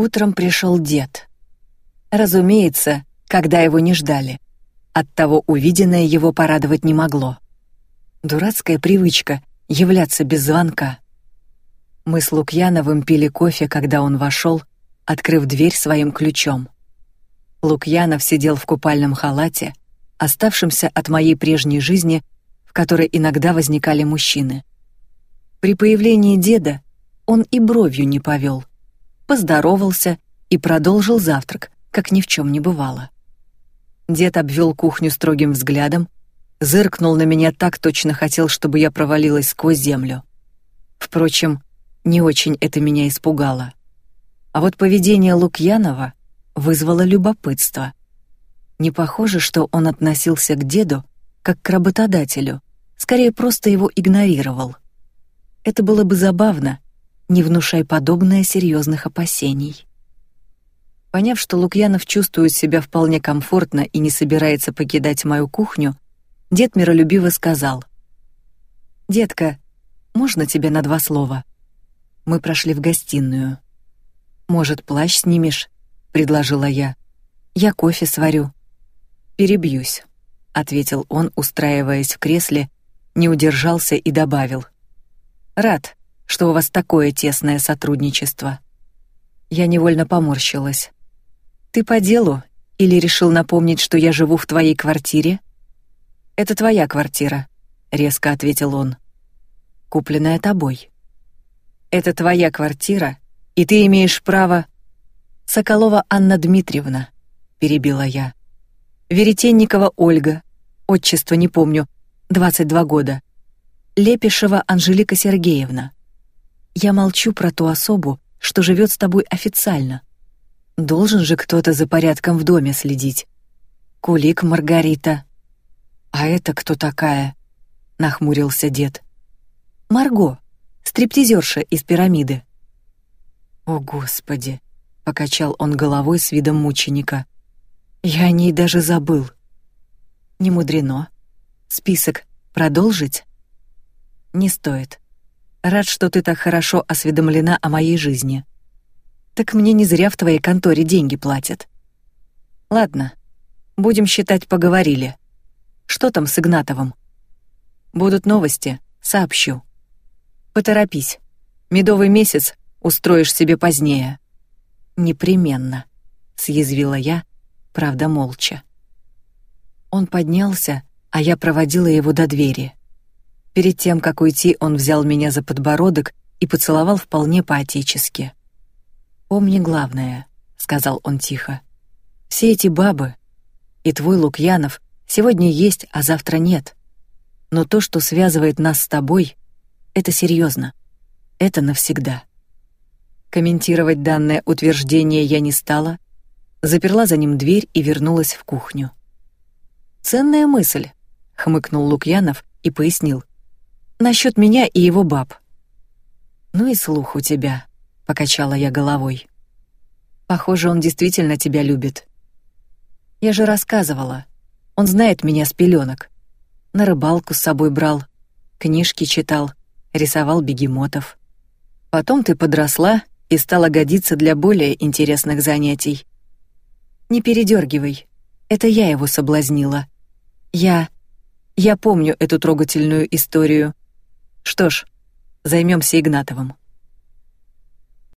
Утром пришел дед. Разумеется, когда его не ждали. Оттого увиденное его порадовать не могло. Дурацкая привычка являться без звонка. Мы с Лукьяновым пили кофе, когда он вошел, открыв дверь своим ключом. Лукьянов сидел в купальном халате, оставшемся от моей прежней жизни, в которой иногда возникали мужчины. При появлении деда он и бровью не повел, поздоровался и продолжил завтрак, как ни в чем не бывало. Дед обвел кухню строгим взглядом, зыркнул на меня так точно хотел, чтобы я провалилась сквозь землю. Впрочем, не очень это меня испугало. А вот поведение Лукьянова вызвало любопытство. Не похоже, что он относился к деду как к работодателю, скорее просто его игнорировал. Это было бы забавно, не внушай подобное серьезных опасений. Поняв, что Лукьянов чувствует себя вполне комфортно и не собирается покидать мою кухню, дед миролюбиво сказал: "Детка, можно тебя на два слова?" Мы прошли в гостиную. Может, плащ снимешь? предложила я. Я кофе сварю. Перебьюсь, ответил он, устраиваясь в кресле, не удержался и добавил: Рад, что у вас такое тесное сотрудничество. Я невольно поморщилась. Ты по делу или решил напомнить, что я живу в твоей квартире? Это твоя квартира, резко ответил он. Купленная тобой. Это твоя квартира, и ты имеешь право. Соколова Анна Дмитриевна, перебила я. Веретенникова Ольга, отчество не помню, 22 года. Лепешева Анжелика Сергеевна. Я молчу про ту особу, что живет с тобой официально. Должен же кто-то за порядком в доме следить. Кулик Маргарита. А это кто такая? Нахмурился дед. Марго, стриптизерша из пирамиды. О, господи, покачал он головой с видом мученика. Я о ней даже забыл. Не мудрено. Список продолжить? Не стоит. Рад, что ты так хорошо осведомлена о моей жизни. Так мне не зря в твоей конторе деньги платят. Ладно, будем считать, поговорили. Что там с Игнатовым? Будут новости, сообщу. Поторопись. Медовый месяц устроишь себе позднее. Непременно, съязвила я, правда молча. Он поднялся, а я проводила его до двери. Перед тем, как уйти, он взял меня за подбородок и поцеловал вполне по-отечески. Помни главное, сказал он тихо. Все эти бабы и твой Лукьянов сегодня есть, а завтра нет. Но то, что связывает нас с тобой, это серьезно. Это навсегда. Комментировать данное утверждение я не стала, заперла за ним дверь и вернулась в кухню. Ценная мысль, хмыкнул Лукьянов и пояснил. Насчет меня и его баб. Ну и слух у тебя, покачала я головой. Похоже, он действительно тебя любит. Я же рассказывала. Он знает меня с пеленок. На рыбалку с собой брал, книжки читал, рисовал бегемотов. Потом ты подросла и стала годиться для более интересных занятий. Не передергивай. Это я его соблазнила. Я я помню эту трогательную историю. Что ж, займемся Игнатовым.